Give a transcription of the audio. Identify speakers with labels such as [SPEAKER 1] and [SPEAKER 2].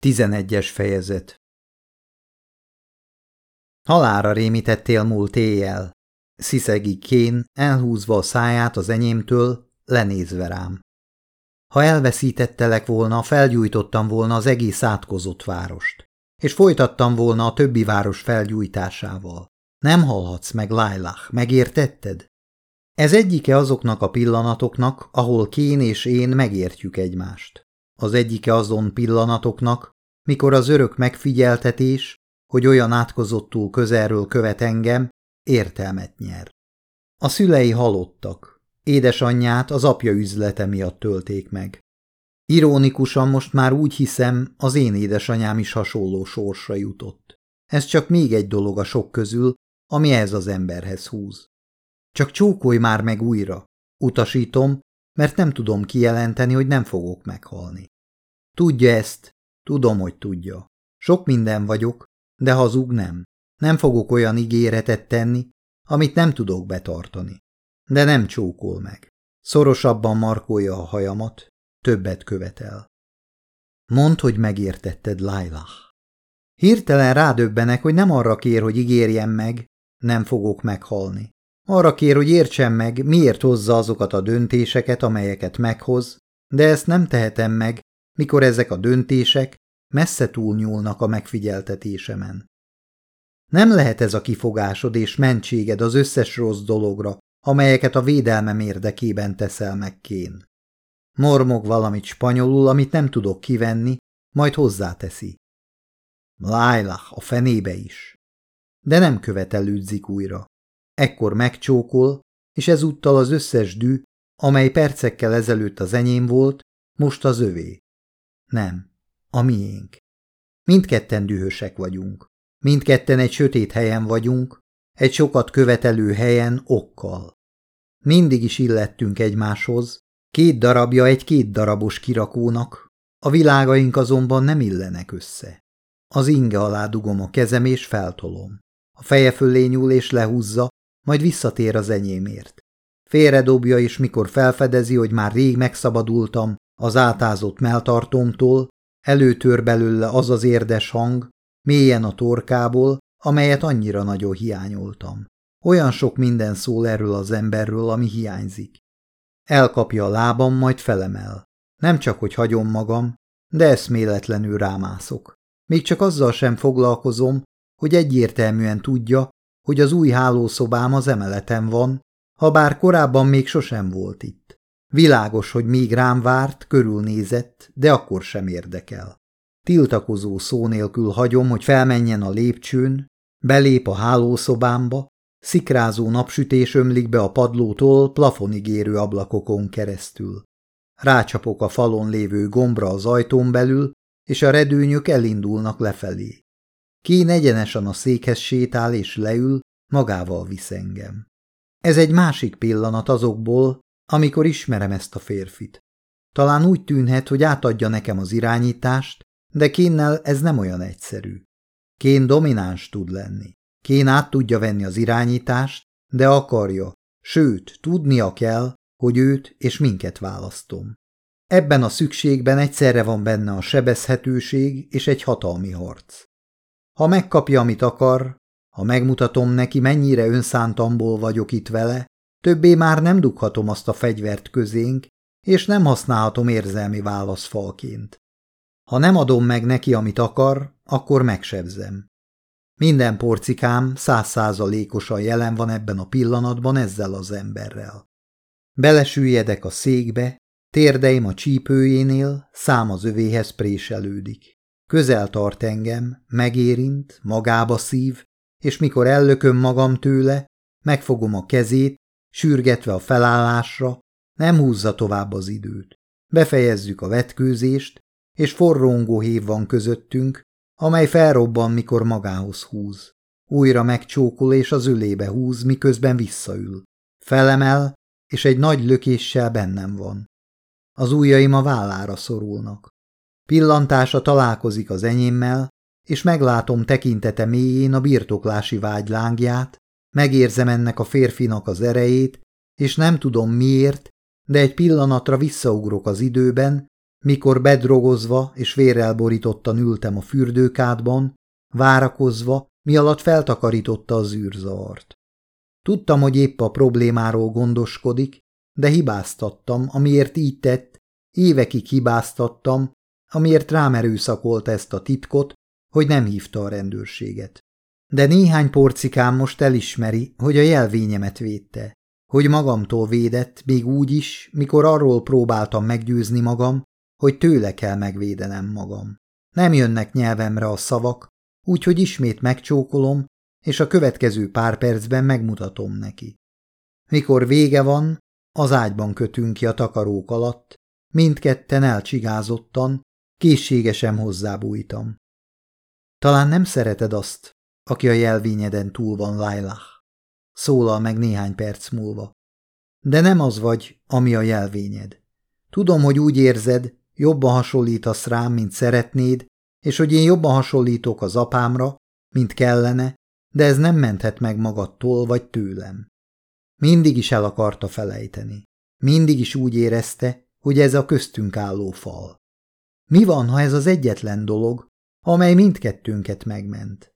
[SPEAKER 1] Tizenegyes fejezet Halára rémítettél múlt éjjel. Sziszegi kén, elhúzva a száját az enyémtől, lenézve rám. Ha elveszítettelek volna, felgyújtottam volna az egész átkozott várost, és folytattam volna a többi város felgyújtásával. Nem hallhatsz meg, Lailah, megértetted? Ez egyike azoknak a pillanatoknak, ahol Kén és én megértjük egymást. Az egyike azon pillanatoknak, mikor az örök megfigyeltetés, hogy olyan átkozottul közelről követ engem, értelmet nyer. A szülei halottak. Édesanyját az apja üzlete miatt tölték meg. Irónikusan most már úgy hiszem, az én édesanyám is hasonló sorsra jutott. Ez csak még egy dolog a sok közül, ami ez az emberhez húz. Csak csókolj már meg újra. Utasítom, mert nem tudom kijelenteni, hogy nem fogok meghalni. Tudja ezt, tudom, hogy tudja. Sok minden vagyok, de hazug nem. Nem fogok olyan ígéretet tenni, amit nem tudok betartani. De nem csókol meg. Szorosabban markolja a hajamat, többet követel. Mondd, hogy megértetted, Lailah. Hirtelen rádöbbenek, hogy nem arra kér, hogy ígérjem meg, nem fogok meghalni. Arra kér, hogy értsem meg, miért hozza azokat a döntéseket, amelyeket meghoz, de ezt nem tehetem meg, mikor ezek a döntések messze túlnyúlnak a megfigyeltetésemen. Nem lehet ez a kifogásod és mentséged az összes rossz dologra, amelyeket a védelmem érdekében teszel meg kén. Mormog valamit spanyolul, amit nem tudok kivenni, majd hozzáteszi. Lailah, a fenébe is. De nem követelődzik újra. Ekkor megcsókol, és ezúttal az összes dű, amely percekkel ezelőtt az enyém volt, most az övé. Nem, a miénk. Mindketten dühösek vagyunk. Mindketten egy sötét helyen vagyunk, egy sokat követelő helyen okkal. Mindig is illettünk egymáshoz, két darabja egy két darabos kirakónak, a világaink azonban nem illenek össze. Az inge alá dugom a kezem és feltolom. A feje fölé nyúl és lehúzza, majd visszatér az enyémért. Félredobja, és mikor felfedezi, hogy már rég megszabadultam az átázott melltartómtól, előtör belőle az az érdes hang, mélyen a torkából, amelyet annyira nagyon hiányoltam. Olyan sok minden szól erről az emberről, ami hiányzik. Elkapja a lábam, majd felemel. Nem csak, hogy hagyom magam, de eszméletlenül rámászok. Még csak azzal sem foglalkozom, hogy egyértelműen tudja, hogy az új hálószobám az emeleten van, ha bár korábban még sosem volt itt. Világos, hogy még rám várt, körülnézett, de akkor sem érdekel. Tiltakozó szó nélkül hagyom, hogy felmenjen a lépcsőn, belép a hálószobámba, szikrázó napsütés ömlik be a padlótól plafonig érő ablakokon keresztül. Rácsapok a falon lévő gombra az ajtón belül, és a redőnyök elindulnak lefelé. Kén egyenesen a székhez sétál és leül, magával visz engem. Ez egy másik pillanat azokból, amikor ismerem ezt a férfit. Talán úgy tűnhet, hogy átadja nekem az irányítást, de Kénnel ez nem olyan egyszerű. Kén domináns tud lenni. Kén át tudja venni az irányítást, de akarja, sőt, tudnia kell, hogy őt és minket választom. Ebben a szükségben egyszerre van benne a sebezhetőség és egy hatalmi harc. Ha megkapja, amit akar, ha megmutatom neki, mennyire önszántamból vagyok itt vele, többé már nem dughatom azt a fegyvert közénk, és nem használhatom érzelmi válaszfalként. Ha nem adom meg neki, amit akar, akkor megsebzem. Minden porcikám százszázalékosan jelen van ebben a pillanatban ezzel az emberrel. Belesüljedek a székbe, térdeim a csípőjénél, szám az övéhez préselődik. Közel tart engem, megérint, magába szív, és mikor ellököm magam tőle, megfogom a kezét, sürgetve a felállásra, nem húzza tovább az időt. Befejezzük a vetkőzést, és forrongó hív van közöttünk, amely felrobban, mikor magához húz. Újra megcsókol és az ülébe húz, miközben visszaül. Felemel, és egy nagy lökéssel bennem van. Az ujjaim a vállára szorulnak. Pillantása találkozik az enyémmel, és meglátom tekintete mélyén a birtoklási vágy lángját, megérzem ennek a férfinak az erejét, és nem tudom miért, de egy pillanatra visszaugrok az időben, mikor bedrogozva és vérrel borítottan ültem a fürdőkádban, várakozva, mi alatt feltakarította az űrzavart. Tudtam, hogy épp a problémáról gondoskodik, de hibáztattam, amiért így tett, évekig hibáztattam, amiért rám erőszakolt ezt a titkot, hogy nem hívta a rendőrséget. De néhány porcikám most elismeri, hogy a jelvényemet védte, hogy magamtól védett, még úgy is, mikor arról próbáltam meggyőzni magam, hogy tőle kell megvédenem magam. Nem jönnek nyelvemre a szavak, úgyhogy ismét megcsókolom, és a következő pár percben megmutatom neki. Mikor vége van, az ágyban kötünk ki a takarók alatt, mindketten elcsigázottan, készségesen hozzábújtam. Talán nem szereted azt, aki a jelvényeden túl van, Lailah. Szólal meg néhány perc múlva. De nem az vagy, ami a jelvényed. Tudom, hogy úgy érzed, jobban hasonlítasz rám, mint szeretnéd, és hogy én jobban hasonlítok az apámra, mint kellene, de ez nem menthet meg magadtól vagy tőlem. Mindig is el akarta felejteni. Mindig is úgy érezte, hogy ez a köztünk álló fal. Mi van, ha ez az egyetlen dolog, amely mindkettőnket megment?